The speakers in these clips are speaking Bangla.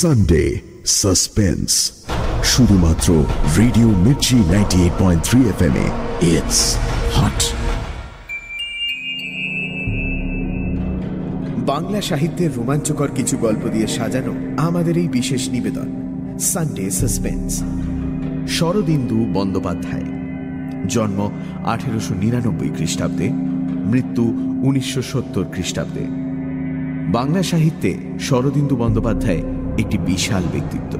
সানডে সাসপেন্স শুধুমাত্র radio Mirchi ninety eight point three F M it's hot Bangla সাহিত্যের রোমাঞ্চকর কিছু গল্প দিয়ে সাজানো আমাদের এই বিশেষ নিবেদন সানডে সাসপেন্স শরদিন্দু বন্দ্যোপাধ্যায়। জন্ম আঠেরোশো নিরানব্বই খ্রিস্টাব্দে, মৃত্যু উনিশশো সত্তর খ্রিস্টাব্দে। বাংলা সাহিত্যে শরদিন্দু বন্দ্যোপাধ্যায় একটি বিশাল ব্যক্তিত্ব।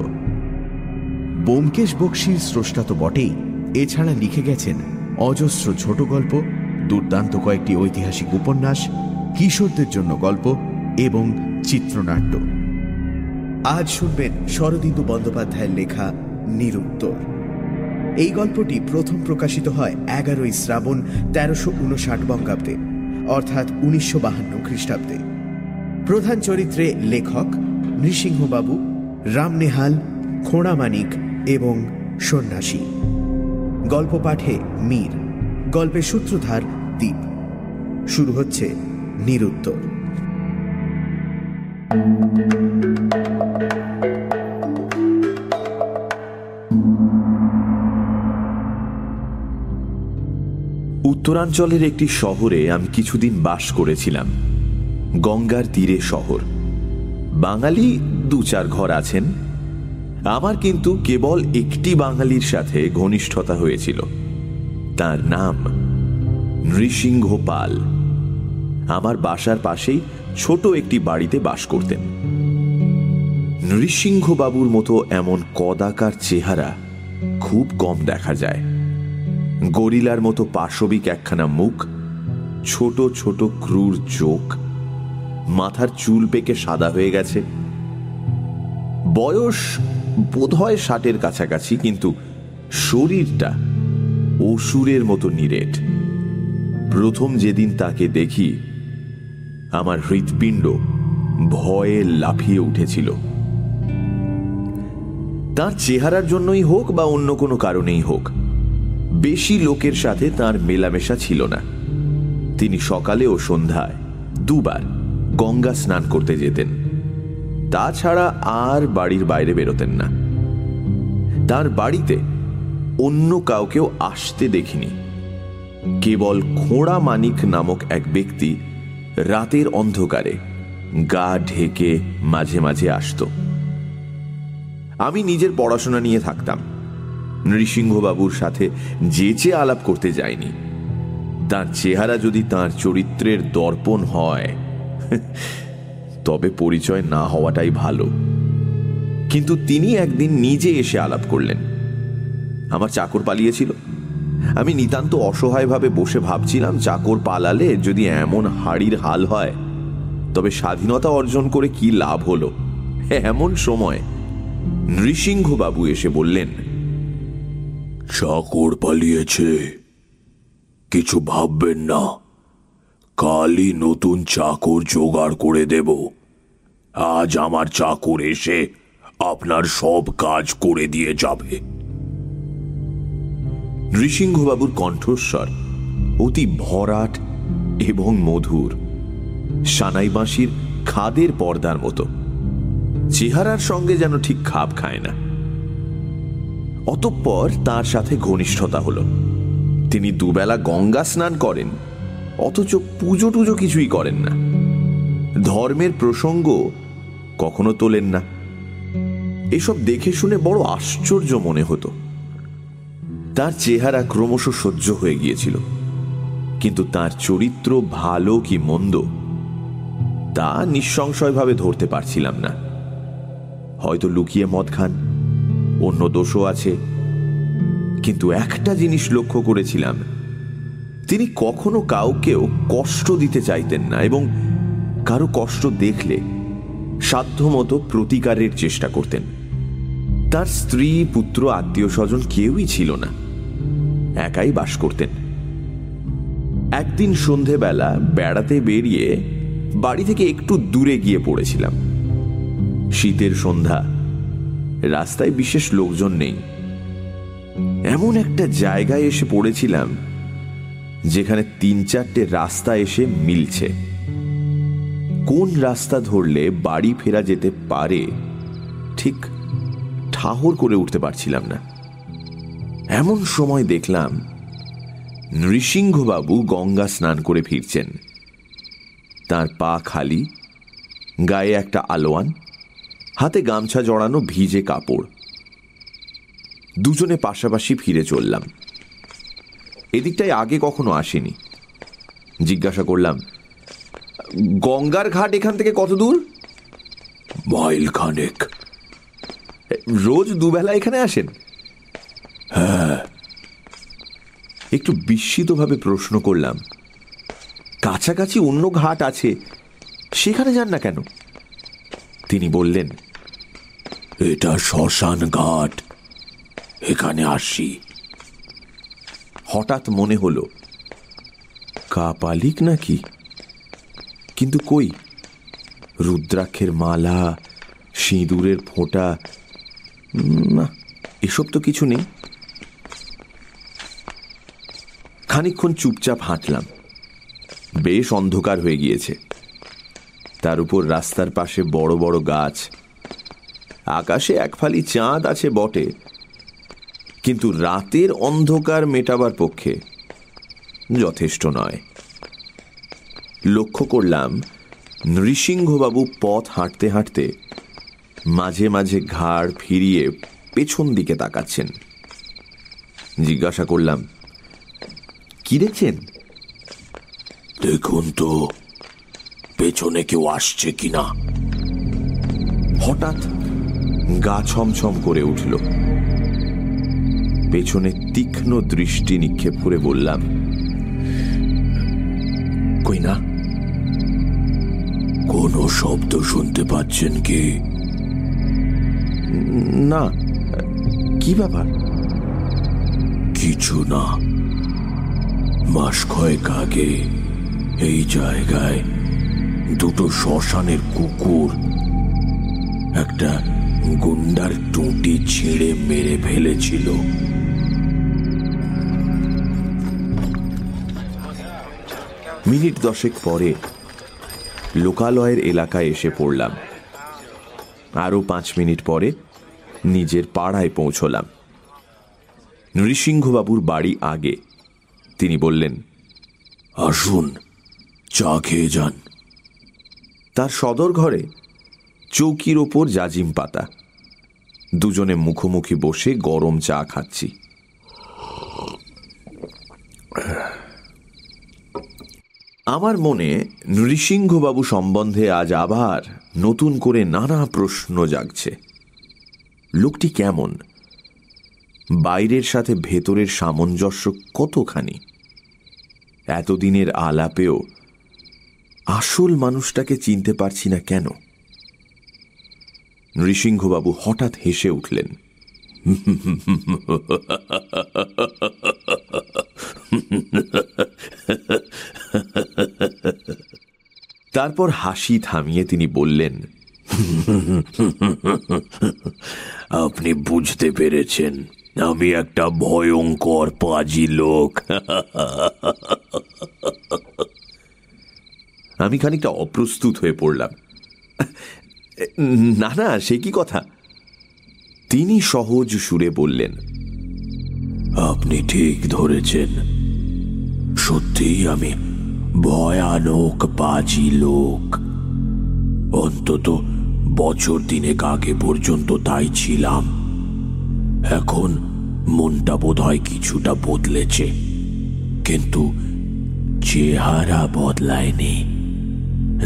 বোমকেশ বক্সির স্রষ্টা তো বটেই। এছাড়া লিখে গেছেন, অজস্র ছোট গল্প, দুর্দান্ত কয়েকটি ঐতিহাসিক উপন্যাস, কিশোরদের জন্য গল্প এবং চিত্রনাট্য। আজ শুনবেন শরদিন্দু বন্দ্যোপাধ্যায়ের লেখা নিরুত্তর। এই গল্পটি প্রথম প্রকাশিত হয় এগারোই শ্রাবণ তেরোশো উনষাট বঙ্গাব্দে, অর্থাৎ উনিশশো বাহান্ন খ্রিস্টাব্দে। প্রধান চরিত্রে লেখক নৃসিংহবাবু, রামনেহাল, খোঁড়ামানিক এবং সন্ন্যাসী। গল্প পাঠে মীর গল্পের সূত্রধার দ্বীপ শুরু হচ্ছে নিরুত্তর। উত্তরাঞ্চলের একটি শহরে আমি কিছুদিন বাস করেছিলাম, গঙ্গার তীরে শহর। বাঙালি দু চার ঘর আছেন। আমার কিন্তু কেবল একটি বাঙালির সাথে ঘনিষ্ঠতা হয়েছিল। তার নাম নৃসিংহ পাল। আমার বাসার পাশেই ছোট একটি বাড়িতে বাস করতেন। নৃসিংহবাবুর মতো এমন কদাকার চেহারা খুব কম দেখা যায়। গরিলার মতো পাশবিক একখানা মুখ, ছোট ছোট ক্রুর চোখ মাথার চুল পেকে সাদা হয়ে গেছে। বয়স বোধহয় ষাটের কাছাকাছি, কিন্তু শরীরটা অসুরের মতো নিরেট। প্রথম যেদিন তাকে দেখি, আমার হৃৎপিণ্ড ভয়ে লাফিয়ে উঠেছিল। তার চেহারার জন্যই হোক বা অন্য কোনো কারণেই হোক, বেশি লোকের সাথে তার মেলামেশা ছিল না। তিনি সকালে ও সন্ধ্যায় দুবার গঙ্গা স্নান করতে যেতেন। তাছাড়া আর বাড়ির বাইরে বেরোতেন না। তার বাড়িতে অন্য কাউকেও আসতে দেখিনি। কেবল খোঁড়া মানিক নামক এক ব্যক্তি রাতের অন্ধকারে গা ঢেকে মাঝে মাঝে আসত। আমি নিজের পড়াশোনা নিয়ে থাকতাম। নৃসিংহবাবুর সাথে যেচে আলাপ করতে যায়নি তার চেহারা যদি তার চরিত্রের দর্পণ হয় তবে পরিচয় না হওয়াটাই ভালো। কিন্তু তিনি একদিন নিজে এসে আলাপ করলেন। আমার চাকর পালিয়েছিল। আমি নিতান্ত অসহায়ভাবে বসে ভাবছিলাম, চাকর পালালে যদি এমন হাড়ির হাল হয়, তবে স্বাধীনতা অর্জন করে কি লাভ হলো? এমন সময় নৃসিংহবাবু এসে বললেন, চাকর পালিয়েছে। কিছু ভাববেন না। কালই নতুন চাকর জোগাড় করে দেব। আজ আমার চাকর এসে আপনার সব কাজ করে দিয়ে যাবে। নৃসিংহবাবুর কণ্ঠস্বর অতি ভরাট এবং মধুর। সানাই বাঁশির খাদের পর্দার মতো। চেহারার সঙ্গে যেন ঠিক খাপ খায় না। অতঃপর তার সাথে ঘনিষ্ঠতা হল। তিনি দুবেলা গঙ্গা স্নান করেন। অথচ পুজো টুজো কিছুই করেন না। ধর্মের প্রসঙ্গ কখনো তোলেন না। এসব দেখে শুনে বড় আশ্চর্য মনে হতো। তার চেহারা ক্রমশ সহ্য হয়ে গিয়েছিল। কিন্তু তার চরিত্র ভালো কি মন্দ, তা নিঃসংশয়ভাবে ধরতে পারছিলাম না। হয়তো লুকিয়ে মদ খান, অন্য দোষও আছে। কিন্তু একটা জিনিস লক্ষ্য করেছিলাম। তিনি কখনো কাউকেও কষ্ট দিতে চাইতেন না এবং কারও কষ্ট দেখলে সাধ্যমতো প্রতিকারের চেষ্টা করতেন। তার স্ত্রী, পুত্র, আত্মীয় স্বজন কেউই ছিল না। একাই বাস করতেন। একদিন সন্ধেবেলা বেড়াতে বেরিয়ে বাড়ি থেকে একটু দূরে গিয়ে পড়েছিলাম। শীতের সন্ধ্যা। রাস্তায় বিশেষ লোকজন নেই। এমন একটা জায়গায় এসে পড়েছিলাম যেখানে তিন চারটে রাস্তা এসে মিলছে। কোন রাস্তা ধরলে বাড়ি ফেরা যেতে পারে, ঠিক ঠাহর করে উঠতে পারছিলাম না। এমন সময় দেখলাম নৃসিংহবাবু গঙ্গা স্নান করে ফিরছেন। তার পা খালি, গায়ে একটা আলোয়ান, হাতে গামছা জড়ানো ভিজে কাপড়। দুজনে পাশাপাশি ফিরে চললাম। এদিকটায় আগে কখনো আসেনি। জিজ্ঞাসা করলাম, গঙ্গার ঘাট এখান থেকে কত দূর? মাইল খানেক। রোজ দুবেলা এখানে আসেন? হ্যাঁ। একটু বিস্মিতভাবে প্রশ্ন করলাম, কাছাকাছি অন্য ঘাট আছে, সেখানে যান না কেন? তিনি বললেন, এটা শ্মশান ঘাট, এখানে আসি। হঠাৎ মনে হলো, কাপালিক নাকি? কিন্তু কই? রুদ্রাক্ষের মালা, সিঁদুরের ফোঁটা না, এসব তো কিছু নেই। খানিক্ষণ চুপচাপ হাঁটলাম। বেশ অন্ধকার হয়ে গিয়েছে। তার উপর রাস্তার পাশে বড় বড় গাছ। আকাশে এক ফালি চাঁদ আছে বটে। কিন্তু রাতের অন্ধকার মেটাবার পক্ষে যথেষ্ট নয়। লক্ষ্য করলাম নৃসিংহবাবু পথ হাঁটতে হাঁটতে মাঝে মাঝে ঘাড় ফিরিয়ে পেছন দিকে তাকাচ্ছেন। জিজ্ঞাসা করলাম কি দেখছেন? দেখুন তো পেছনে কেউ আসছে কিনা? হঠাৎ গা ছমছম করে উঠল। পেছনে তীক্ষ্ণ দৃষ্টি নিক্ষেপ করে বললাম কই না? কোনো শব্দ শুনতে পাচ্ছেন কি? না কি ব্যাপার? কিছু না। মাস কয়েক আগে এই জায়গায় দুটো শ্মশানের কুকুর একটা গুন্ডার টুটি ছিঁড়ে মেরে ফেলেছিল। মিনিট দশেক পরে লোকালয়ের এলাকায় এসে পড়লাম। আরও পাঁচ মিনিট পরে নিজের পাড়ায় পৌঁছলাম। নৃসিংহবাবুর বাড়ি আগে। তিনি বললেন আসুন চা খেয়ে যান। তার সদর ঘরে চৌকির ওপর জাজিম পাতা। দুজনে মুখোমুখি বসে গরম চা খাচ্ছি। আমার মনে নৃসিংহবাবু সম্বন্ধে আজ আবার নতুন করে নানা প্রশ্ন জাগছে। লোকটি কেমন? বাইরের সাথে ভেতরের সামঞ্জস্য কতখানি? এতদিনের আলাপেও আসল মানুষটাকে চিনতে পারছি না কেন? নৃসিংহবাবু হঠাৎ হেসে উঠলেন। তারপর হাসি থামিয়ে তিনি বললেন, আপনি বুঝতে পেরেছেন, আমি একটা ভয়ঙ্কর পাজি লোক। আমি খানিকটা অপ্রস্তুত হয়ে পড়লাম। না না, সে কি কথা? তিনি সহজ সুরে বললেন, আপনি ঠিক ধরেছেন। সত্যিই আমি ভয়ানক পাজি লোক। অন্তত বছর দিনেক আগে পর্যন্ত তাই ছিলাম। এখন মনটা বোধ হয় কিছুটা বদলেছে। কিন্তু চেহারা বদলায়নি।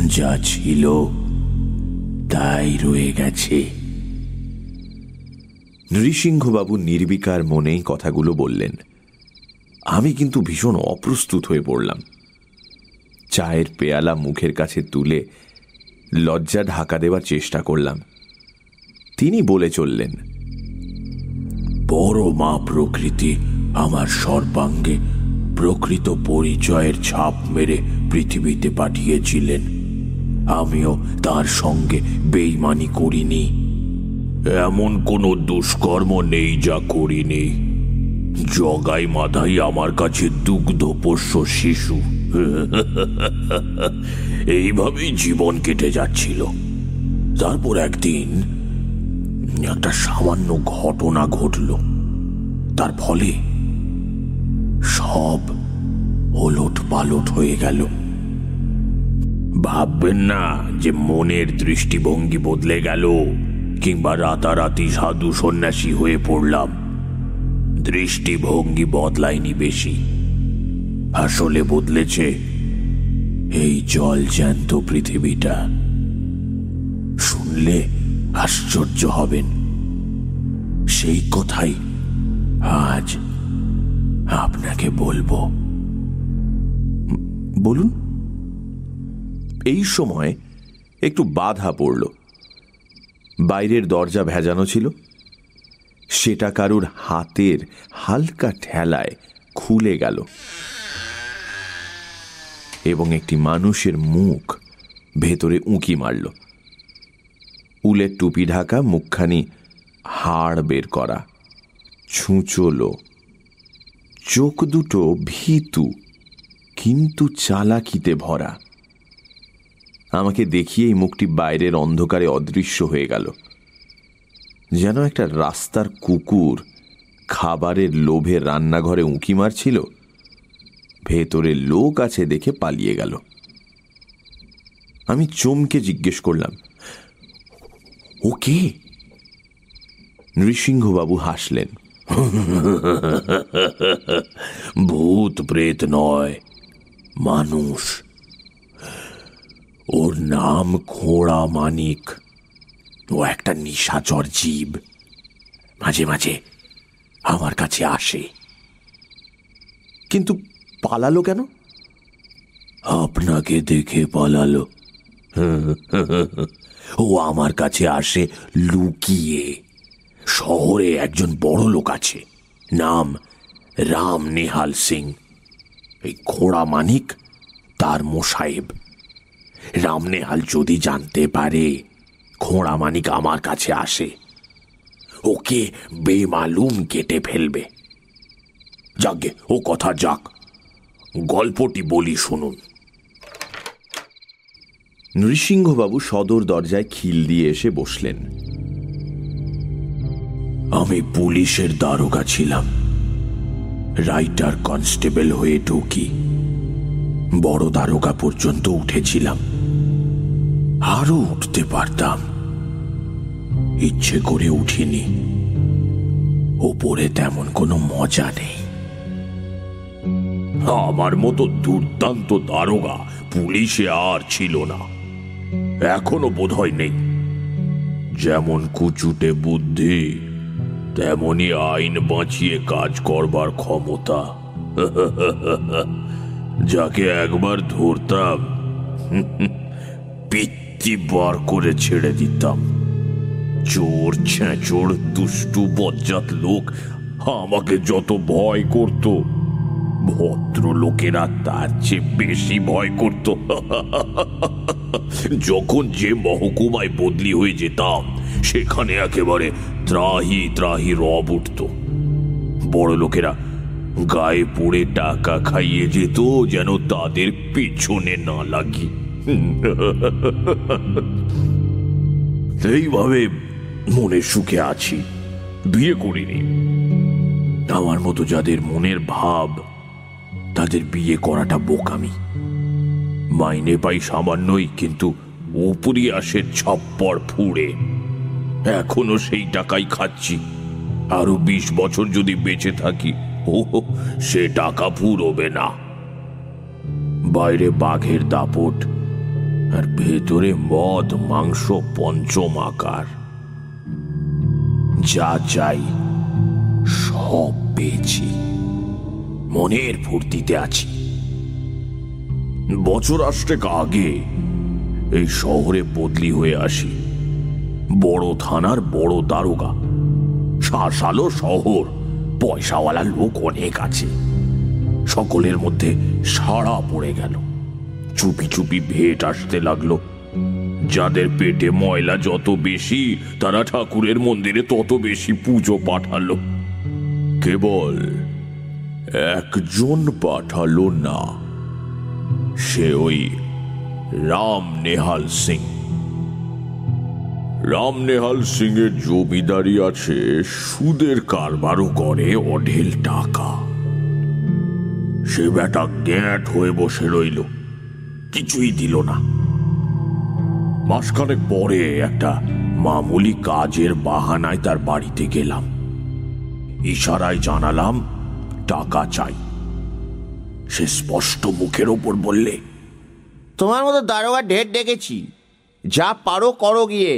যা ছিল, তাই রয়ে গেছে। নৃসিংহবাবু নির্বিকার মনেই কথাগুলো বললেন। আমি কিন্তু ভীষণ অপ্রস্তুত হয়ে পড়লাম। চায়ের পেয়ালা মুখের কাছে তুলে লজ্জা ঢাকা দেওয়ার চেষ্টা করলাম। তিনি বলে চললেন, বড় মা প্রকৃতি আমার সর্বাঙ্গে প্রকৃত পরিচয়ের ছাপ মেরে পৃথিবীতে পাঠিয়েছিলেন। আমিও তার সঙ্গে বেইমানি করিনি। এমন কোনো দুষ্কর্ম নেই যা করিনি। জগাই মাথাই আমার কাছে দুগ্ধপোষ্য শিশু। এইভাবেই জীবন কেটে যাচ্ছিল। তারপর একদিন একটা সামান্য ঘটনা ঘটল। তার ফলে সব ওলট পালট হয়ে গেল। ভাববেন না যে মনের দৃষ্টিভঙ্গি বদলে গেল কিংবা রাতারাতি সাধু সন্ন্যাসী হয়ে পড়লাম। দৃষ্টিভঙ্গি বদলায়নি বেশি। আসলে বদলেছে এই জল জ্যান্ত পৃথিবীটা। শুনলে আশ্চর্য হবেন। সেই কথাই আজ আপনাকে বলব। বলুন। এই সময় একটু বাধা পড়ল। বাইরের দরজা ভেজানো ছিল। সেটা কারুর হাতের হালকা ঠেলায় খুলে গেল। এবং একটি মানুষের মুখ ভেতরে উঁকি মারল। উলের টুপি ঢাকা, মুখখানি হাড় বের করা, ছুঁচলো। চোখ দুটো ভীতু, কিন্তু চালাকিতে ভরা। আমাকে দেখিয়েই মুখটি বাইরের অন্ধকারে অদৃশ্য হয়ে গেল। যেন একটা রাস্তার কুকুর খাবারের লোভে রান্নাঘরে উঁকি মারছিল। ভেতরে লোক আছে দেখে পালিয়ে গেল। আমি চমকে জিজ্ঞেস করলাম, ও কে? নৃসিংহবাবু হাসলেন, ভূত প্রেত নয়, মানুষ। ওর নাম খোড়া মানিক। ও একটা নিশাচর জীব। মাঝে মাঝে আমার কাছে আসে। কিন্তু পালালো কেন? আপনাকে দেখে পালালো। ও আমার কাছে আসে লুকিয়ে। শহরে একজন বড় লোক আছে, নাম রাম নেহাল সিং। এই ঘোড়া মানিক, তার মোসাহেব। রাম নেহাল যদি জানতে পারে, ঘোড়া মানিক আমার কাছে আসে, ওকে বেমালুম কেটে ফেলবে। যাকে ও কথা যাক। গল্পটি বলি শুনুন। নৃসিংহবাবু সদর দরজায় খিল দিয়ে এসে বসলেন। আমি পুলিশের দারোগা ছিলাম। রাইটার কনস্টেবল হয়ে ঢুকি। বড় দারোগা পর্যন্ত উঠেছিলাম। আরও উঠতে পারতাম। ইচ্ছে করে উঠিনি। ওপরে তেমন কোনো মজা নেই। আমার মতো দুর্দান্ত দারোগা পুলিশে আর ছিল না। এখনও বোধহয় নেই। যেমন কুচুটে বুদ্ধি, তেমনি আইন বাঁচিয়ে কাজ করবার ক্ষমতা। যাকে একবার ধরতাম পিত্তি বার করে ছেড়ে দিতাম। চোর ছেঁচোর, দুষ্টু, বজ্জাত লোক আমাকে যত ভয় করত ভদ্র লোকেরা তার চেয়ে বেশি ভয় করত। যখন যে মহকুমায় বদলি হয়ে যেতাম, সেখানে একেবারে ত্রাহি ত্রাহি রব উঠত। বড় লোকেরা গায়ে পড়ে টাকা খাইয়ে যেত যেন তাদের পেছনে না লাগি। এইভাবে মনের সুখে আছি। বিয়ে করিনি। আমার মতো যাদের মনের ভাব তাদের বিয়ে করাটা বোকামি। মাইনে পাই সামান্যই, কিন্তু উপরি আসে ছপ্পর ফুড়ে। এখনও সেই টাকাই খাচ্ছি। আরও বিশ বছর যদি বেঁচে থাকি, ও, সে টাকা ফুরোবে না। বাইরে বাঘের দাপট, আর ভেতরে মদ, মাংস, পঞ্চম আকার। যা চাই, সব পেয়েছি মনের ফুর্তিতে আছি। বছর আষ্টেক আগে এই শহরে বদলি হয়ে আসি। বড় থানার বড় দারোগা। শাসালো শহর। পয়সাওয়ালা লোক অনেক আছে। সকলের মধ্যে সাড়া পড়ে গেল। চুপি চুপি ভেট আসতে লাগল। যাদের পেটে ময়লা যত বেশি, তারা ঠাকুরের মন্দিরে তত বেশি পুজো পাঠালো। কেবল একজন পাঠালো না। সে ওই রাম নেহাল সিং। রামনেহাল সিং এর জমিদারি আছে, সুদের কারবারও করে অঢেল টাকা। সে বেটা গ্যাট হয়ে বসে রইল, কিছুই দিল না। মাসখানেক পরে একটা মামুলি কাজের বাহানায় তার বাড়িতে গেলাম। ইশারায় জানালাম টাকা চাই। সে স্পষ্ট মুখের ওপর বললে তোমার মতো দারোগা ঢের ডেকেছি। যা পারো করো গিয়ে।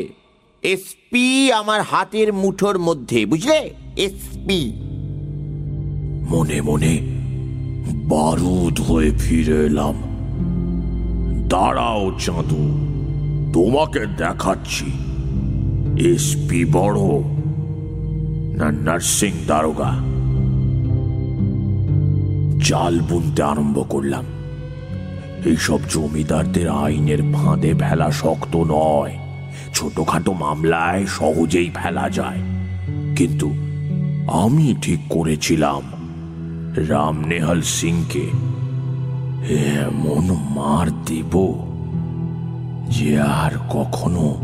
এসপি আমার হাতের মুঠোর মধ্যে বুঝলে? এসপি মনে মনে বারুদ হয়ে ফিরে এলাম। দাঁড়াও চাঁদু তোমাকে দেখাচ্ছি। এসপি বড় না নার্সিং দারোগা। জাল বুনতে আরম্ভ করলাম। এইসব জমিদারদের আইনের ফাঁদে ফেলা শক্ত নয়। ছোটখাটো মামলায় সহজেই ফেলা যায়। কিন্তু আমি ঠিক করেছিলাম। রামনেহাল সিংকে এমন মার দেব যে আর কখনো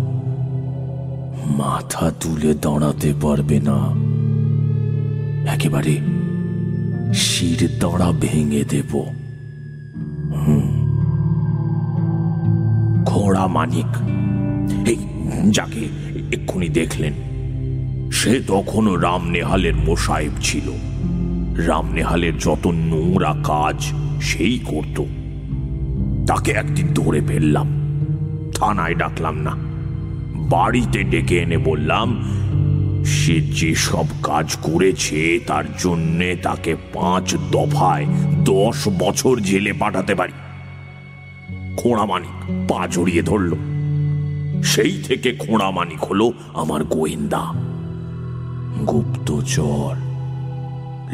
মাথা তুলে দাঁড়াতে পারবে না। একেবারে শির দাঁড়া ভেঙে দেব। ঘোড়া মানিক, এই যাকে এক্ষুনি দেখলেন, সে তখনও রামনেহালের মোসাহেব ছিল। রামনেহালের যত নোংরা কাজ সেই করত। তাকে একদিন ধরে ফেললাম। থানায় ডাকলাম না। বাড়িতে ডেকে এনে বললাম সে যে সব কাজ করেছে, তার জন্যে তাকে পাঁচ দফায় দশ বছর জেলে পাঠাতে পারি। খোঁড়া মানিক পা জড়িয়ে ধরল। সেই থেকে খোঁড়া মানিক হলো আমার গোয়েন্দা। গুপ্তচর,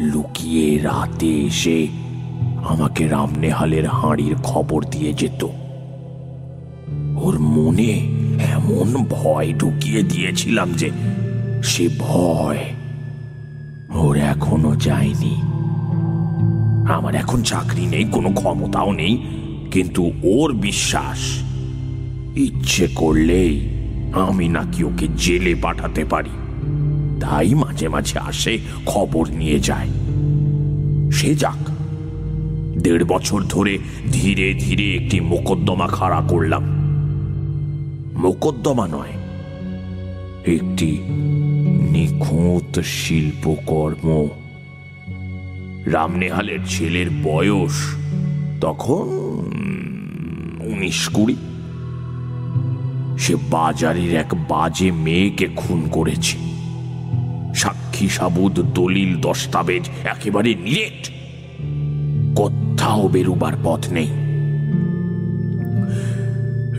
লুকিয়ে রাতে এসে আমাকে রামনেহালের হাঁড়ির খবর দিয়ে যেত। ওর মনে এমন ভয় ঢুকিয়ে দিয়েছিলাম যে সে ভয়। ওর এখনও যায়নি। আমার এখন চাকরি নেই, কোনো ক্ষমতাও নেই, কিন্তু ওর বিশ্বাস, ইচ্ছে করলেই আমি নাকি ওকে জেলে পাঠাতে পারি। তাই মাঝে মাঝে আসে, খবর নিয়ে যায়। সে যাক। দেড় বছর ধরে ধীরে ধীরে একটি মোকদ্দমা খাড়া করলাম। মোকদ্দমা নয় একটি নিখুঁত শিল্পকর্ম। রামনেহালের ছেলের বয়স তখন উনিশ কুড়ি। সে বাজারের এক বাজে মেয়েকে খুন করেছে। সাক্ষী সাবুদ, দলিল, দস্তাবেজ, একেবারে নিরেট। কোথাও বেরুবার পথ নেই।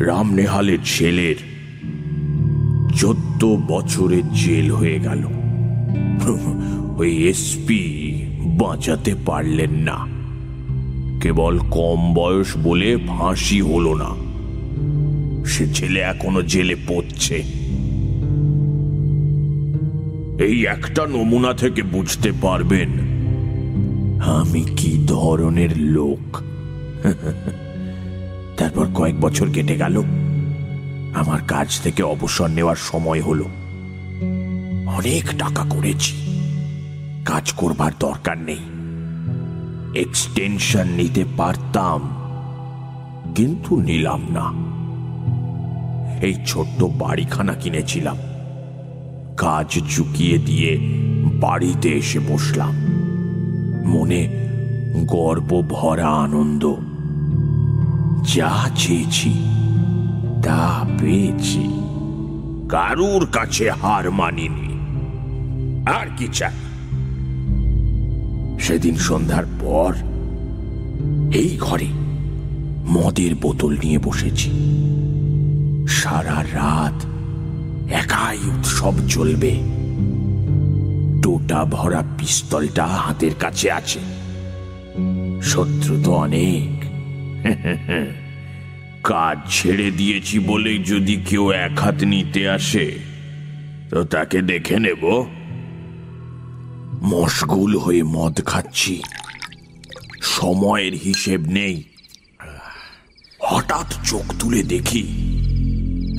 রামনেহালের ছেলের চোদ্দ বছরের জেল হয়ে গেল। ওই এসপি বাঁচাতে পারলেন না। কেবল কম বয়স বলে ফাঁসি হলো না। সে ছেলে এখনও জেলে পড়ছে। এই একটা নমুনা থেকে বুঝতে পারবেন, আমি কি ধরনের লোক। তারপর কয়েক বছর কেটে গেল। আমার কাজ থেকে অবসর নেওয়ার সময় হলো। অনেক টাকা করেছি। কাজ করবার দরকার নেই। এক্সটেনশন নিতে পারতাম, কিন্তু নিলাম না। এই ছোট্ট বাড়িখানা কিনেছিলাম। কাজ চুকিয়ে দিয়ে বাড়িতে এসে বসলাম। মনে গর্ব ভরা আনন্দ। যা চেয়েছি তা পেয়েছি। কারুর কাছে হার মানিনি। আর কি চাই? সেদিন সন্ধ্যার পর এই ঘরে মদের বোতল নিয়ে বসেছি। সারা রাত একাই উৎসব চলবে। টোটা ভরা পিস্তলটা হাতের কাছে আছে। শত্রু তো অনেক। কাজ ছেড়ে দিয়েছি বলে যদি কেউ এক হাত নিতে আসে, তো তাকে দেখে নেব। মশগুল হয়ে মদ খাচ্ছি। সময়ের হিসেব নেই। হঠাৎ চোখ তুলে দেখি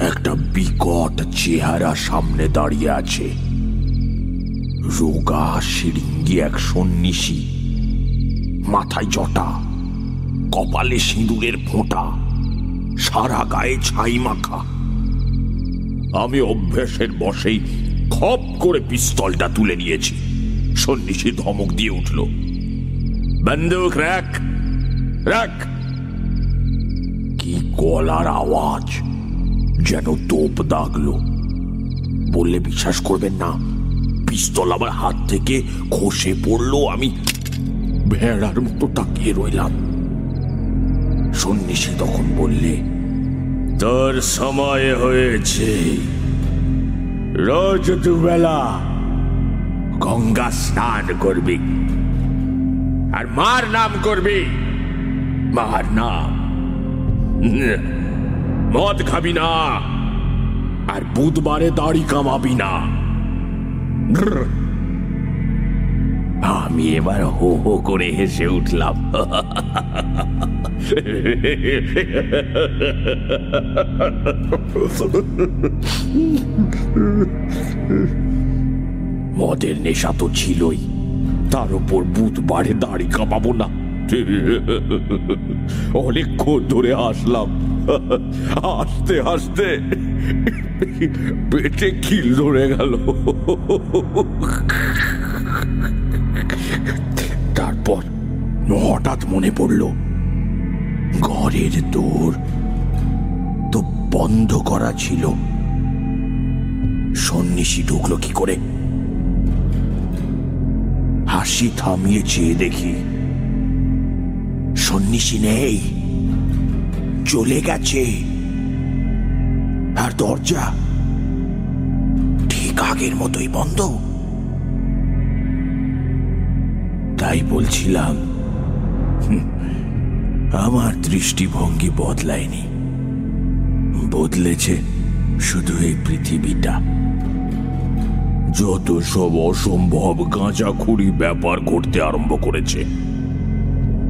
একটা বিকট চেহারা সামনে দাঁড়িয়ে আছে। রোগা সিরিঙ্গি এক সন্ন্যাসী। মাথায় জটা, কপালে সিঁদুরের ফোঁটা। সারা গায়ে ছাই মাখা। আমি অভ্যাসের বসেই খপ করে পিস্তলটা তুলে নিয়েছি। সন্ন্যাসী ধমক দিয়ে উঠল, বন্দুক রাখ রাখ। কি গলার আওয়াজ যেন তোপ দাগলো। বললে বিশ্বাস করবেন না, পিস্তল আমার হাত থেকে খসে পড়ল, আমি ভেড়ার মতো তাকিয়ে রইলাম। সন্ন্যাসী তখন বললে, তোর সময় হয়েছে। রোজ দুবেলা গঙ্গা স্নান করবি আর মার নাম করবি। মার নাম। মদ খাবি না আর বুধবারে দাড়ি কামাবি না। আমি এবার হো হো করে হেসে উঠলাম। মদের নেশা তো ছিলই। তার উপর বুধবারে দাড়ি কামাবো না। অনেকক্ষণ ধরে আসলাম। হাসতে হাসতে পেটে খিল ধরে গেল। তারপর হঠাৎ মনে পড়ল ঘরের দৌড় তো বন্ধ করা ছিল। সন্ন্যাসী ঢুকলো কি করে? হাসি থামিয়ে চেয়ে দেখি। সন্ন্যাসী নেই। চলে গেছে। আর দরজা ঠিক আগের মতোই বন্ধ। তাই বলছিলাম আমার দৃষ্টিভঙ্গি বদলায়নি। বদলেছে শুধু এই পৃথিবীটা। যত সব অসম্ভব গাঁজাখুরি ব্যাপার করতে আরম্ভ করেছে।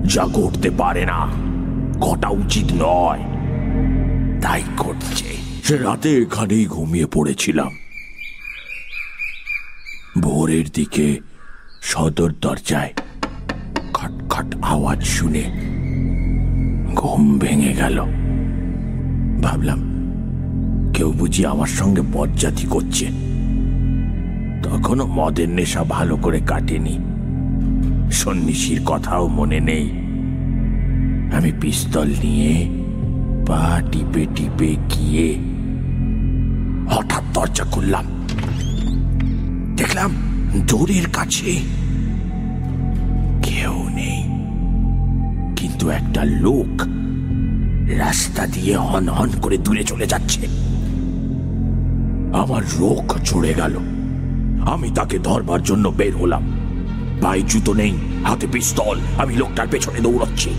যা করতে পারে না, ঘটা উচিত নয়। তাই করছে সে রাতে এখানেই ঘুমিয়ে পড়েছিলাম। ভোরের দিকে সদর দরজায় খটখট আওয়াজ শুনে ঘুম ভেঙে গেল। ভাবলাম, কেউ বুঝি আমার সঙ্গে বজ্জাতি করছে। তখনও মদের নেশা ভালো করে কাটেনি। সন্ন্যাসীর কথাও মনে নেই। আমি পিস্তল নিয়ে পা টিপে টিপে গিয়ে হঠাৎ দরজা খুললাম। দেখলাম দৌড়ের কাছে কিন্তু একটা লোক রাস্তা দিয়ে হন হন করে দূরে চলে যাচ্ছে। আমার রোখ চড়ে গেল। আমি তাকে ধরবার জন্য বের হলাম। পায়ে জুতো নেই, হাতে পিস্তল। আমি লোকটার পেছনে দৌড়াচ্ছি।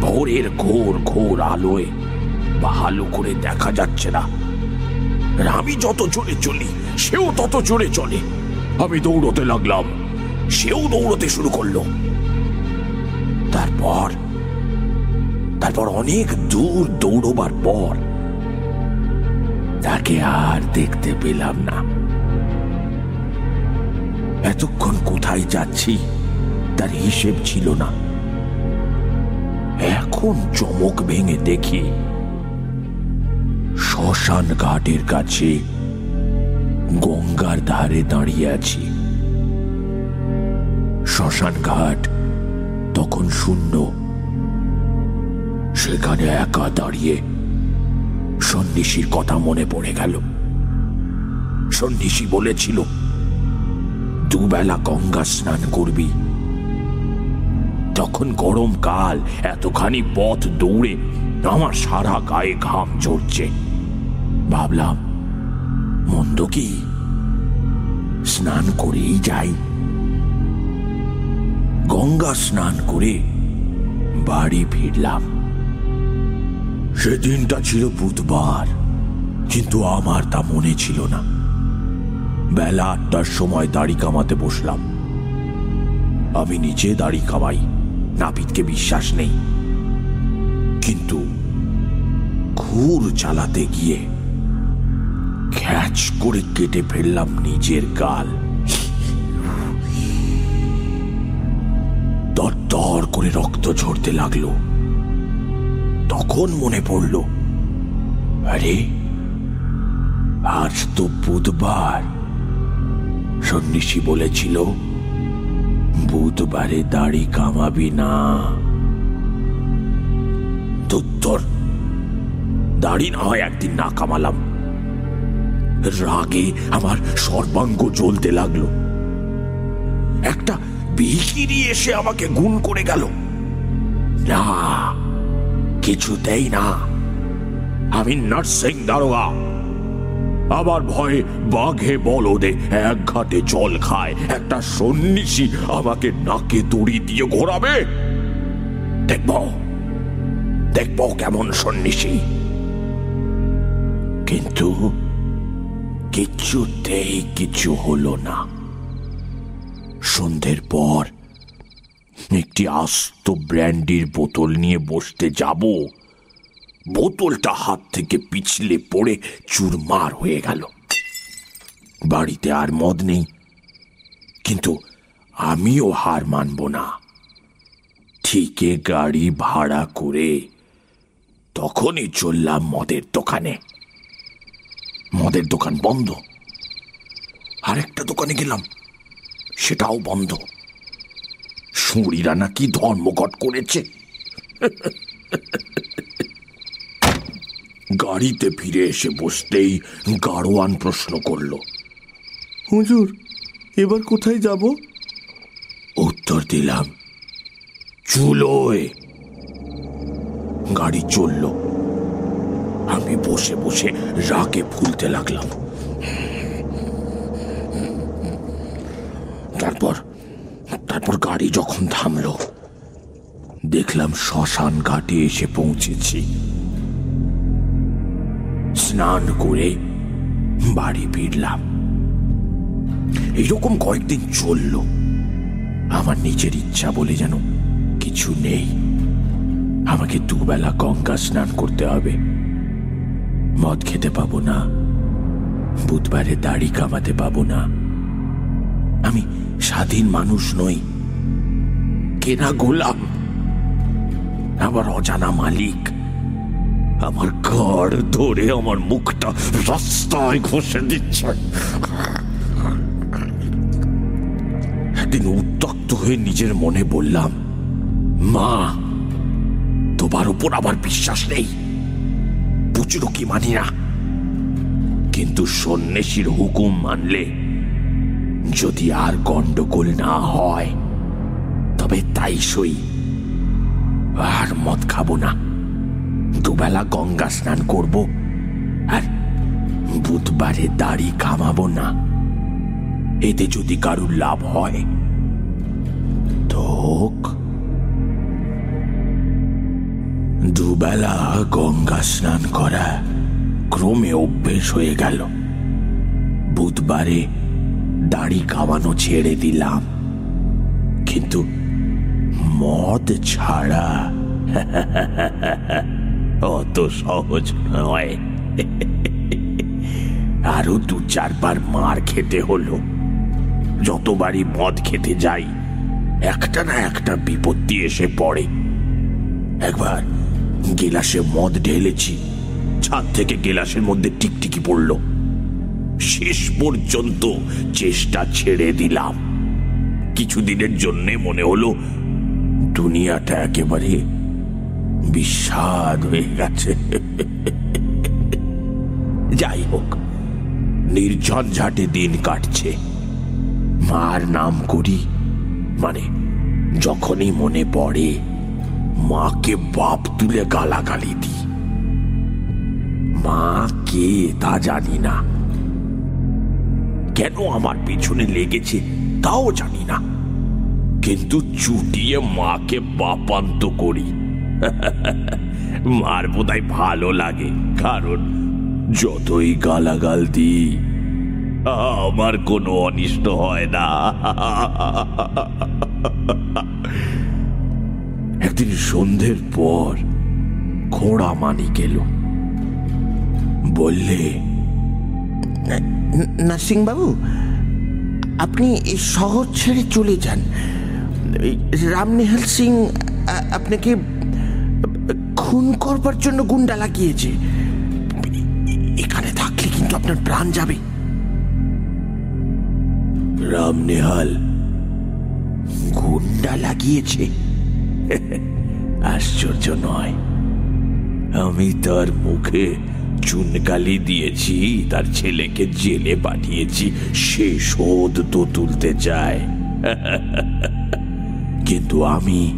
ভোরের ঘোর ঘোর আলোয় ভালো করে দেখা যাচ্ছে না। আমি যত জোরে চলি, সেও তত জোরে চলে। আমি দৌড়তে লাগলাম। সেও দৌড়তে শুরু করল। তারপর তারপর অনেক দূর দৌড়বার পর, তাকে আর দেখতে পেলাম না। এতক্ষণ কোথায় যাচ্ছি তার হিসেব ছিল না। এখন চমক ভেঙে দেখি, শ্মশান ঘাটের কাছে গঙ্গার ধারে দাঁড়িয়ে আছি। শ্মশান ঘাট তখন শূন্য। সেখানে একা দাঁড়িয়ে সন্ন্যাসীর কথা মনে পড়ে গেল। সন্ন্যাসী বলেছিল, দুবেলা গঙ্গা স্নান করবি। তখন গরমকাল এতখানি পথ দৌড়ে আমার সারা গায়ে ঘাম ঝরছে। ভাবলাম, মন্দ কি? স্নান করেই যাই। গঙ্গা স্নান করে বাড়ি ফিরলাম। সেদিনটা ছিল বুধবার, কিন্তু আমার তা মনে ছিল না। বেলা আটটার সময় দাড়ি কামাতে বসলাম। আমি নিচে দাড়ি কামাই, নাপিতকে বিশ্বাস নেই। কিন্তু ঘুর চালাতে গিয়ে খ্যাচ করে কেটে ফেললাম নিজের গাল। করে রক্ত ঝরতে লাগল। তখন মনে পড়ল, আরে, আজ তো বুধবার। সন্ন্যাসী বলেছিল, বুধবারে দাড়ি কামাবি না। তোর দাড়ি না হয় একদিন না কামালাম। রাগে আমার সর্বাঙ্গ জ্বলতে লাগল। ভিখিরি এসে আমাকে গুণ করে গেল। না কিছুতেই না। আমি নার্সিং দারোগা। আবার ভয়ে বাঘে বল বলদে এক ঘাটে জল খায়। একটা সন্ন্যাসী আমাকে নাকে দড়ি দিয়ে ঘোরাবে। দেখব দেখব কেমন সন্ন্যাসী। কিন্তু কিছুতেই কিছু হলো না। সন্ধ্যের পর একটি আস্ত ব্র্যান্ডির বোতল নিয়ে বসতে যাব। বোতলটা হাত থেকে পিছলে পড়ে চুরমার হয়ে গেল। বাড়িতে আর মদ নেই, কিন্তু আমিও হার মানব না। ঠিকে গাড়ি ভাড়া করে তখনই চললাম মদের দোকানে। মদের দোকান বন্ধ। আরেকটা দোকানে গেলাম। সেটাও বন্ধ। সুঁড়িরা নাকি ধর্মঘট করেছে। গাড়িতে ফিরে এসে বসতেই গাড়োয়ান প্রশ্ন করল হুজুর এবার কোথায় যাব? উত্তর দিলাম চুলোয়। গাড়ি চলল। আমি বসে বসে রাগে ফুলতে লাগলাম। তারপর তারপর গাড়ি যখন থামলো, দেখলাম শ্মশান ঘাটে এসে পৌঁছেছি। স্নান করে বাড়ি ফিরলাম। এইরকম কয়েকদিন চলল। আমার নিজের ইচ্ছা বলে যেন কিছু নেই। আমাকে দুবেলা গঙ্গা স্নান করতে হবে। মদ খেতে পাবো না। বুধবারে দাড়ি কামাতে পাবো না। আমি স্বাধীন মানুষ নই। কেনা গোলাম? আবার অজানা মালিক। আমার ঘর ধরে আমার মুখটা রাস্তায় ঘষে দিচ্ছে। একদিন উত্তক্ত হয়ে নিজের মনে বললাম, মা, তোমার উপর আমার বিশ্বাস নেই। পুচুরো কি মানি না কিন্তু সন্ন্যাসীর হুকুম মানলে যদি আর গন্ডগোল না হয়, তবে তাই সই। আর মদ খাব না। দুবেলা গঙ্গা স্নান করব, আর বুধবারে দাড়ি কামাবো না। এতে যদি কারুর লাভ হয়, তো দুবেলা গঙ্গা স্নান করা ক্রমে অভ্যেস হয়ে গেল। বুধবারে দাড়ি কামানো ছেড়ে দিলাম। কিন্তু মদ ছাড়া অত সহজ নয়। আরও দু চারবার মার খেতে হলো। যতবারই মদ খেতে যাই, একটা না একটা বিপত্তি এসে পড়ে। একবার গেলাসে মদ ঢেলেছি, ছাদ থেকে গেলাসের মধ্যে টিকটিকি পড়ল। শেষ পর্যন্ত চেষ্টা ছেড়ে দিলাম। কিছুদিনের জন্যে মনে হলো দুনিয়াটা একেবারে বিষাদ হয়ে গেছে। যাই হোক নির্ঝঞ্ঝাটে দিন কাটছে। মার নাম করি মানে যখনই মনে পড়ে, মাকে বাপ তুলে গালাগালি দিই। মা কে তা জানি না। কেন আমার পেছনে লেগেছে? তাও জানি না। কিন্তু চুটিয়ে মাকে বাপান্ত করি। মার বোধহয় ভালো লাগে, কারণ যতই গালাগাল দিই, আমার কোনো অনিষ্ট হয় না। একদিন সন্ধ্যের পর ঘোড়া মানি গেল। বললে নার্সিংবাবু আপনি এই শহর ছেড়ে চলে যান। রামনিহাল সিং আপনাকে খুন করবার জন্য গুন্ডা লাগিয়েছে। এখানে থাকলে কিন্তু আপনার প্রাণ যাবে। রাম নেহাল গুন্ডা লাগিয়েছে। আশ্চর্য নয়। আমি তার মুখে চুনকালি দিয়েছি, তার ছেলেকে জেলে পাঠিয়েছি, সে শোধ তো তুলতে চায়। কিন্তু আমি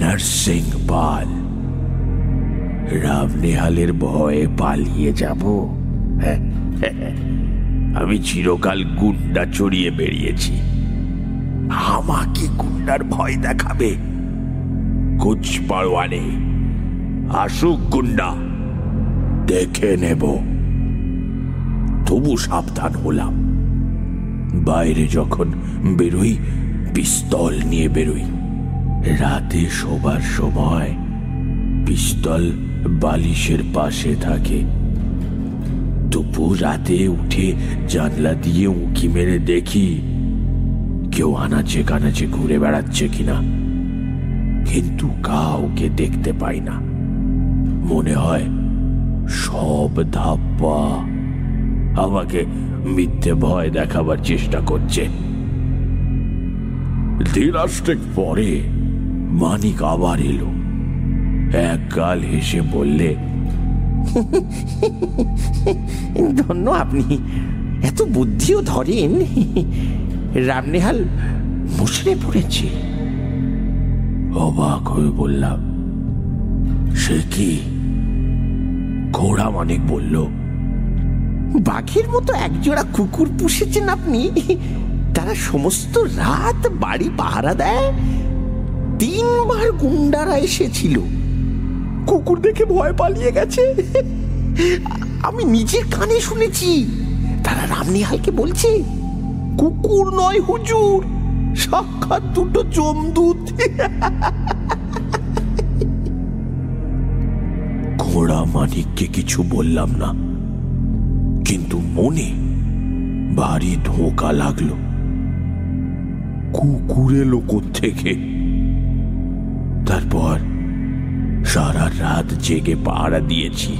নার্সিং পাল। রাম নেহালের ভয়ে পালিয়ে যাব। আমি চিরকাল গুন্ডা চড়িয়ে বেরিয়েছি। আমাকে গুন্ডার ভয় দেখাবে। কুচ পারওয়ানে আসুক গুন্ডা। দেখে নেব। তবু সাবধান হলাম। বাইরে যখন বেরোই, পিস্তল নিয়ে বেরোই। রাতে শোবার সময়, পিস্তল বালিশের পাশে থাকে। দুপুর রাতে উঠে জানলা দিয়ে উঁকি মেরে দেখি, কেউ আনাচে কানাচে ঘুরে বেড়াচ্ছে কিনা। কিন্তু কাউকে দেখতে পাই না। মনে হয় সব ধাপ্পা। আমাকে মিথ্যে ভয় দেখাবার চেষ্টা করছে। দিনাষ্টেক পরে মানিক আবার এলো। এক গাল হেসে বললে ধন্য আপনি এত বুদ্ধিও ধরেন। রামনেহাল মুসড়ে পড়েছে। অবাক হয়ে বললাম সে কি? ঘোড়া মানিক বলল, বাঘের মতো একজোড়া কুকুর পুষেছেন আপনি? তারা সমস্ত রাত বাড়ি পাহারা দেয়। তিনবার গুন্ডারা এসেছিল। কুকুর দেখে ভয় পালিয়ে গেছে। আমি নিজের কানে শুনেছি। তারা রামনিহালকে বলছে, কুকুর নয় হুজুর, সাক্ষাৎ দুটো জমদূত ঘোড়া মানিককে কিছু বললাম না। কিন্তু মনে ভারী ধোকা লাগল। কুকুর এলো থেকে। তারপর সারা রাত জেগে পাহারা দিয়েছি।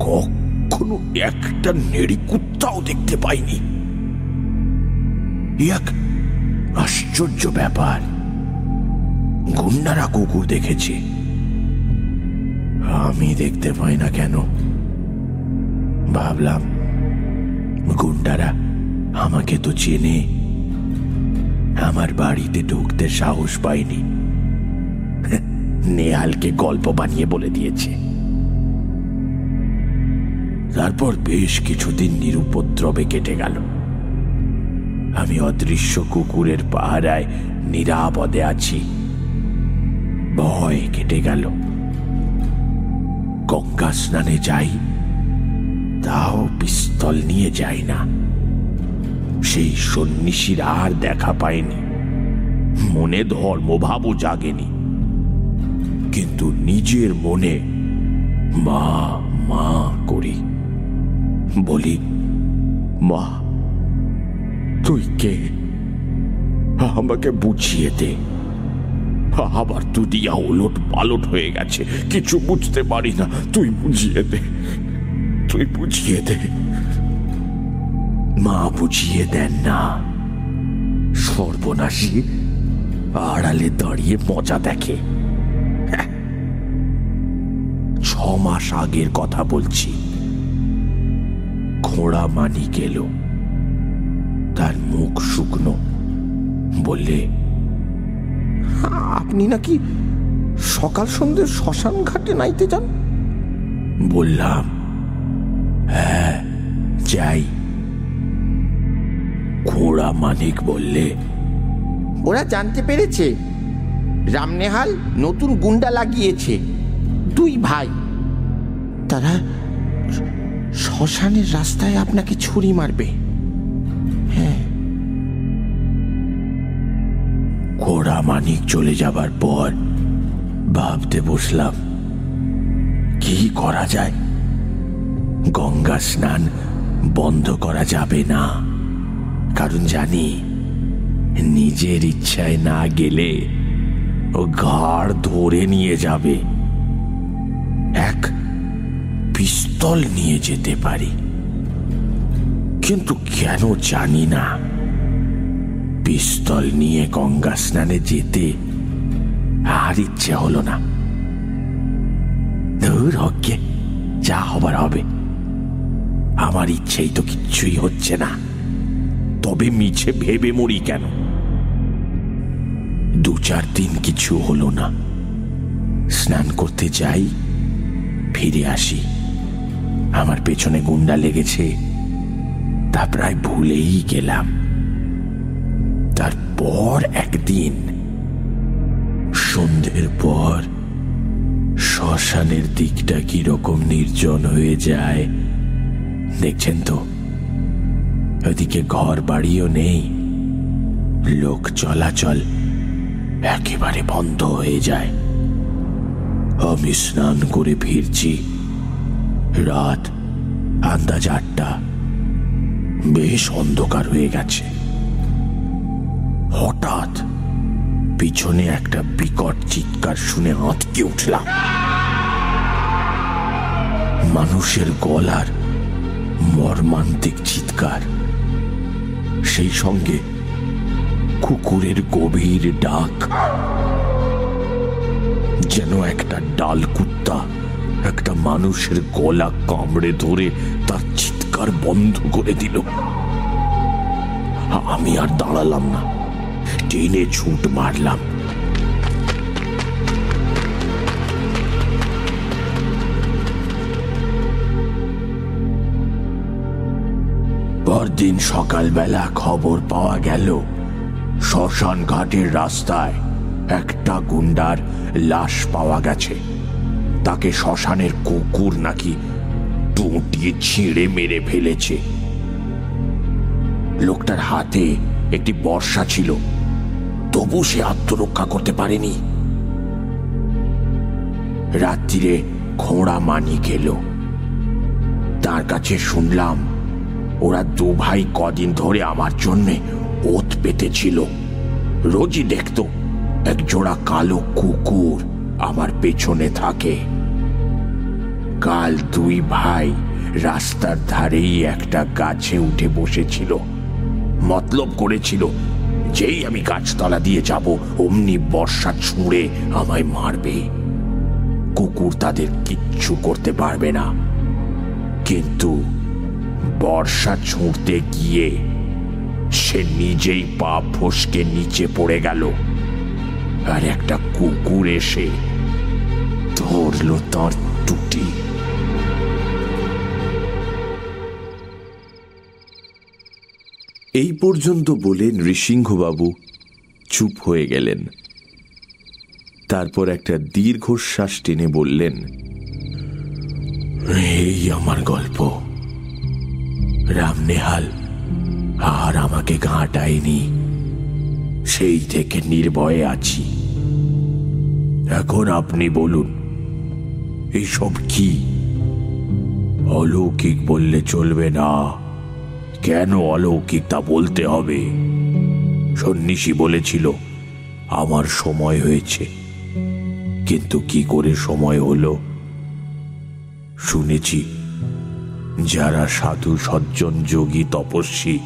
কখনো একটা নেড়ি কুত্তাও দেখতে পাইনি। এক আশ্চর্য ব্যাপার। গুন্ডারা কুকুর দেখেছে। আমি দেখতে পাই না কেন? ভাবলাম, গুন্ডারা আমাকে তো চেনে। আমার বাড়িতে ঢুকতে সাহস পাইনি। নেহালকে গল্প বানিয়ে বলে দিয়েছে। তারপর বেশ কিছুদিন নিরুপদ্রবে কেটে গেল। আমি অদৃশ্য কুকুরের পাহারায় নিরাপদে আছি। ভয় কেটে গেল। গঙ্গা স্নানে যাই, তাও পিস্তল নিয়ে যাই না। সেই সন্ন্যাসীর আর দেখা পায়নি মনে ধর্মভাবও জাগেনি। কিন্তু নিজের মনে মা মা করি। বলি, মা, তুই কে? আমাকে বুঝিয়ে দে। আবার দুদিয়া ওলট পালট হয়ে গেছে। কিছু বুঝতে পারি না। তুই বুঝিয়ে দে। তুই বুঝিয়ে দে। মা বুঝিয়ে দেন না। সর্বনাশী আড়ালে দাঁড়িয়ে মজা দেখে। হ্যাঁ। ছ মাস আগের কথা বলছি। ঘোড়া মানি গেল তার মুখ শুকনো। বললে আপনি নাকি সকাল সন্ধ্যে শ্মশান ঘাটে নাইতে যান? বললাম। হ্যাঁ যাই। ঘোড়া মানিক বললে। ওরা জানতে পেরেছে। রামনেহাল নতুন গুন্ডা লাগিয়েছে। দুই ভাই। তারা শ্মশানের রাস্তায় আপনাকে ছুরি মারবে। ঘোড়া মানিক চলে যাবার পর ভাবতে বসলাম, কি করা যায়? গঙ্গা স্নান বন্ধ করা যাবে না। কারণ জানি, নিজের ইচ্ছায় না গেলে ও ঘাড় ধরে নিয়ে যাবে। এক পিস্তল নিয়ে যেতে পারি। কিন্তু কেন জানি না। পিস্তল নিয়ে গঙ্গা স্নানে যেতে আর ইচ্ছে হলো না। ধুর হকে যা হবার হবে। আমার ইচ্ছেই তো কিচ্ছুই হচ্ছে না। তবে মিছে ভেবে মরি কেন? দু চার দিন কিছু হলো না। স্নান করতে যাই, ফিরে আসি। আমার পেছনে গুন্ডা লেগেছে, তা প্রায় ভুলেই গেলাম। তারপর একদিন, সন্ধ্যের পর, শ্মশানের দিকটা কীরকম নির্জন হয়ে যায়, দেখছেন তো? ওদিকে ঘর বাড়িও নেই, লোক চলাচল একেবারে বন্ধ হয়ে যায়। আমি স্নান করে ফিরছি, রাত আন্দাজ আটটা, বেশ অন্ধকার হয়ে গেছে। হঠাৎ পিছনে একটা বিকট চিৎকার শুনে আঁতকে উঠলাম। মানুষের গলার মর্মান্তিক চিৎকার, সেই সঙ্গে কুকুরের গভীর ডাক, যেন একটা ডাল কুত্তা, একটা মানুষের গলা কামড়ে ধরে তার চিৎকার বন্ধ করে দিল। আমি আর দাঁড়ালাম না। টেনে ছুট মারলাম। পরদিন সকালবেলা খবর পাওয়া গেল, শ্মশান ঘাটের রাস্তায় একটা গুন্ডার লাশ পাওয়া গেছে। তাকে শ্মশানের কুকুর নাকি টুটিয়ে ছিঁড়ে মেরে ফেলেছে। লোকটার হাতে একটি বর্ষা ছিল। তবু সে আত্মরক্ষা করতে পারেনি। রাত্রিরে খোঁড়া মানি গেল। তার কাছে শুনলাম, ওরা দু ভাই কদিন ধরে আমার জন্যে ওত পেতেছিল। রোজই দেখত, এক জোড়া কালো কুকুর আমার পেছনে থাকে। কাল দুই ভাই রাস্তার ধারেই একটা গাছে উঠে বসেছিল। মতলব করেছিল যেই আমি গাছতলা দিয়ে যাব, অমনি বর্ষা ছুঁড়ে আমায় মারবে। কুকুর তাদের কিচ্ছু করতে পারবে না। কিন্তু বর্ষা ছুঁড়তে গিয়ে সে নিজেই পা ফসকে নিচে পড়ে গেল। আর একটা কুকুর এসে ধরল তার টুটি। এই পর্যন্ত বলে নৃসিংহবাবু চুপ হয়ে গেলেন। তারপর একটা দীর্ঘশ্বাস টেনে বললেন, এই আমার গল্প। রামনেহাল আর আমাকে ঘাঁটায়নি। সেই থেকে নির্ভয়ে আছি। এখন আপনি বলুন এইসব কি? অলৌকিক বললে চলবে না। কেন অলৌকিক তা বলতে হবে? সন্ন্যাসী বলেছিল, আমার সময় হয়েছে। কিন্তু কি করে সময় হলো? শুনেছি, যারা সাধু সজ্জন যোগী তপস্বী,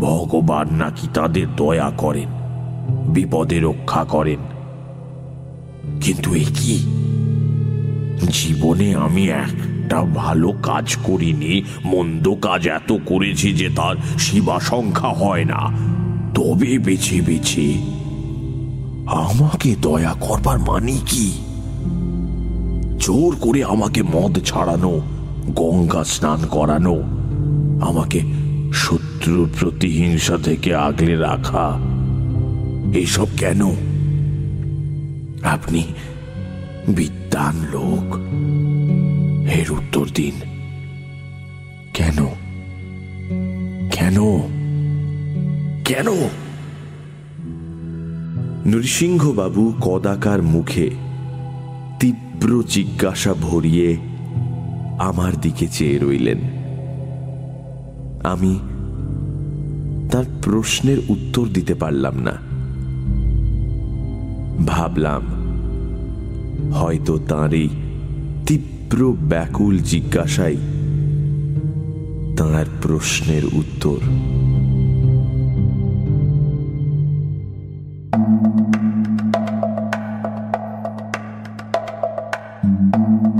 ভগবান নাকি তাদের দয়া করেন, বিপদে রক্ষা করেন। কিন্তু এ কি? জীবনে আমি একটা ভালো কাজ করিনি, মন্দ কাজ এত করেছি যে তার সীমা সংখ্যা হয় না। তবে বেছে বেছে আমাকে দয়া করবার মানে কি? জোর করে আমাকে মদ ছাড়ানো, গঙ্গা স্নান করানো, আমাকে শত্রুর প্রতিহিংসা থেকে আগলে রাখা, এসব কেন? আপনি বিদ্যান লোক। এর উত্তর দিন। কেন? কেন? কেন? নৃসিংহবাবু কদাকার মুখে তীব্র জিজ্ঞাসা ভরিয়ে আমার দিকে চেয়ে রইলেন। আমি তার প্রশ্নের উত্তর দিতে পারলাম না। ভাবলাম, হয়তো তাঁর এই তীব্র ব্যাকুল জিজ্ঞাসাই তাঁর প্রশ্নের উত্তর।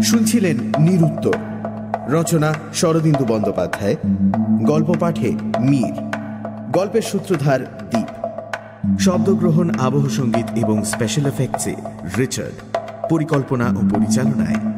শুনছিলেন নিরুত্তর। রচনা শরদিন্দু বন্দ্যোপাধ্যায়। গল্প পাঠে মীর। গল্পের সূত্রধার দ্বীপ শব্দগ্রহণ, আবহ সংগীত এবং স্পেশাল এফেক্টসে রিচার্ড। পরিকল্পনা ও পরিচালনায়